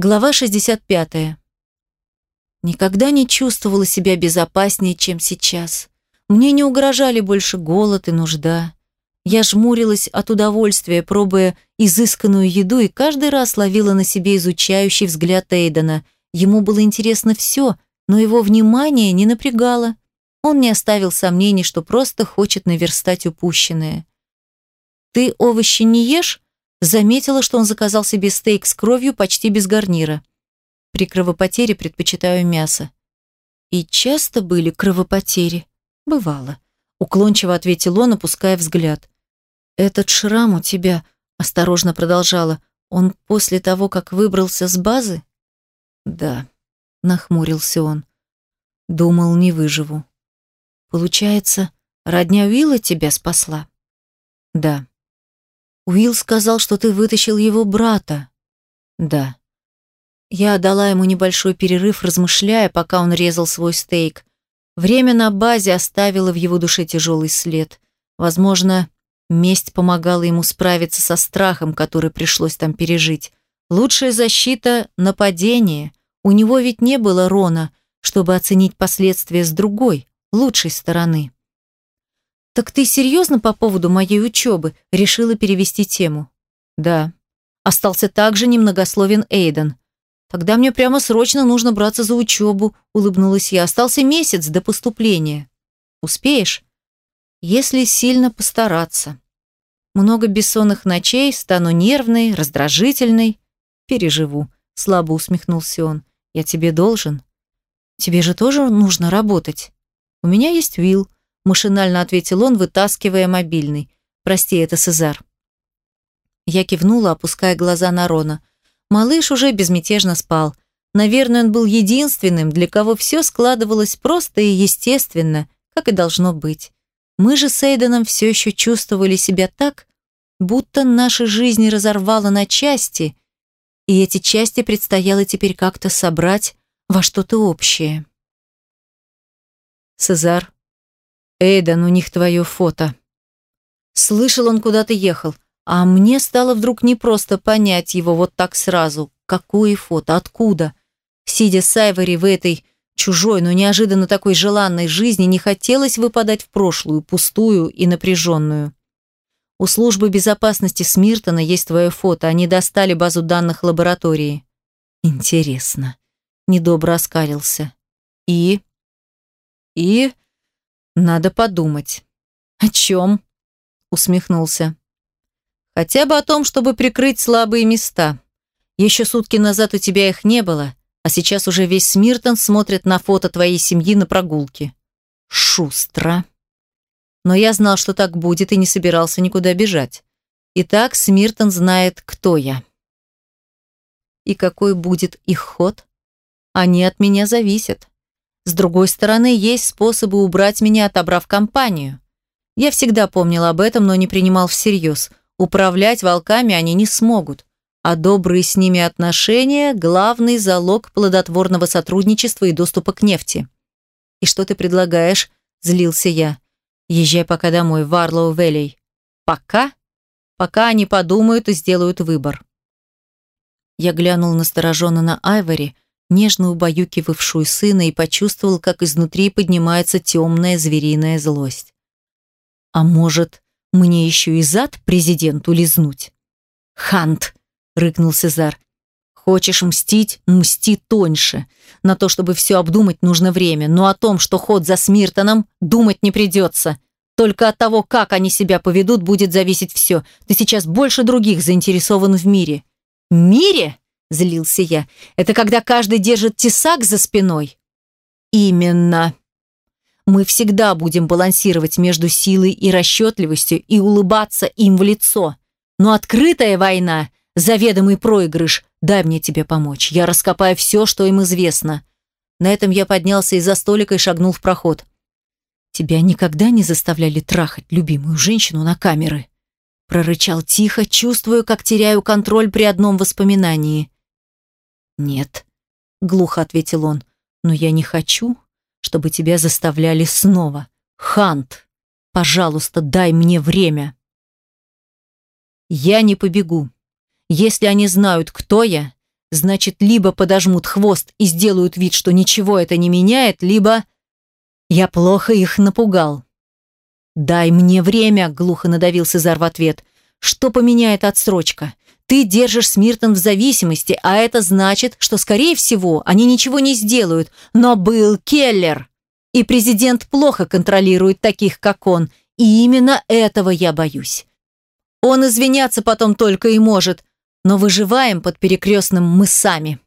Глава 65. Никогда не чувствовала себя безопаснее, чем сейчас. Мне не угрожали больше голод и нужда. Я жмурилась от удовольствия, пробуя изысканную еду, и каждый раз ловила на себе изучающий взгляд Эйдена. Ему было интересно все, но его внимание не напрягало. Он не оставил сомнений, что просто хочет наверстать упущенное. «Ты овощи не ешь?» Заметила, что он заказал себе стейк с кровью почти без гарнира. При кровопотере предпочитаю мясо. И часто были кровопотери. Бывало. Уклончиво ответил он, опуская взгляд. Этот шрам у тебя, осторожно продолжала, он после того, как выбрался с базы? Да, нахмурился он. Думал, не выживу. Получается, родня Уилла тебя спасла? Да. Уилл сказал, что ты вытащил его брата. Да. Я дала ему небольшой перерыв, размышляя, пока он резал свой стейк. Время на базе оставило в его душе тяжелый след. Возможно, месть помогала ему справиться со страхом, который пришлось там пережить. Лучшая защита — нападение. У него ведь не было Рона, чтобы оценить последствия с другой, лучшей стороны. «Так ты серьезно по поводу моей учебы?» Решила перевести тему. «Да». Остался также немногословен Эйден. «Тогда мне прямо срочно нужно браться за учебу», улыбнулась я. «Остался месяц до поступления». «Успеешь?» «Если сильно постараться». Много бессонных ночей, стану нервной, раздражительной. Переживу, слабо усмехнулся он. Я тебе должен. Тебе же тоже нужно работать. У меня есть Вилл, машинально ответил он, вытаскивая мобильный. «Прости, это Сезар». Я кивнула, опуская глаза на Рона. Малыш уже безмятежно спал. Наверное, он был единственным, для кого все складывалось просто и естественно, как и должно быть. Мы же с Эйденом все еще чувствовали себя так, будто наши жизни разорвало на части, и эти части предстояло теперь как-то собрать во что-то общее. Сезар «Эйдан, у них твое фото». Слышал, он куда-то ехал, а мне стало вдруг непросто понять его вот так сразу. Какое фото? Откуда? Сидя с Айвори в этой чужой, но неожиданно такой желанной жизни, не хотелось выпадать в прошлую, пустую и напряженную. У службы безопасности Смиртона есть твое фото, они достали базу данных лаборатории. Интересно. Недобро оскалился. И? И? Надо подумать. О чем? Усмехнулся. Хотя бы о том, чтобы прикрыть слабые места. Еще сутки назад у тебя их не было, а сейчас уже весь Смиртон смотрит на фото твоей семьи на прогулке. Шустро. Но я знал, что так будет и не собирался никуда бежать. Итак, Смиртон знает, кто я. И какой будет их ход? Они от меня зависят. С другой стороны, есть способы убрать меня, отобрав компанию. Я всегда помнил об этом, но не принимал всерьез. Управлять волками они не смогут. А добрые с ними отношения – главный залог плодотворного сотрудничества и доступа к нефти. «И что ты предлагаешь?» – злился я. «Езжай пока домой, в Варлоу Веллей». «Пока?» «Пока они подумают и сделают выбор». Я глянул настороженно на Айвори – нежно убаюкивавшую сына, и почувствовал, как изнутри поднимается темная звериная злость. «А может, мне еще и зад президенту лизнуть?» «Хант!» — рыкнул Сезар. «Хочешь мстить? Мсти тоньше. На то, чтобы все обдумать, нужно время, но о том, что ход за Смиртоном, думать не придется. Только от того, как они себя поведут, будет зависеть все. Ты сейчас больше других заинтересован в мире». «Мире?» – злился я. «Это когда каждый держит тесак за спиной?» «Именно. Мы всегда будем балансировать между силой и расчетливостью и улыбаться им в лицо. Но открытая война – заведомый проигрыш. Дай мне тебе помочь. Я раскопаю все, что им известно». На этом я поднялся из-за столика и шагнул в проход. «Тебя никогда не заставляли трахать любимую женщину на камеры?» Прорычал тихо, чувствуя, как теряю контроль при одном воспоминании. «Нет», — глухо ответил он, — «но я не хочу, чтобы тебя заставляли снова. Хант, пожалуйста, дай мне время». «Я не побегу. Если они знают, кто я, Значит, либо подожмут хвост и сделают вид, что ничего это не меняет, либо... Я плохо их напугал. «Дай мне время», — глухо надавил Сезар в ответ. «Что поменяет отсрочка? Ты держишь Смиртон в зависимости, а это значит, что, скорее всего, они ничего не сделают. Но был Келлер. И президент плохо контролирует таких, как он. И именно этого я боюсь. Он извиняться потом только и может, но выживаем под перекрестным мы сами.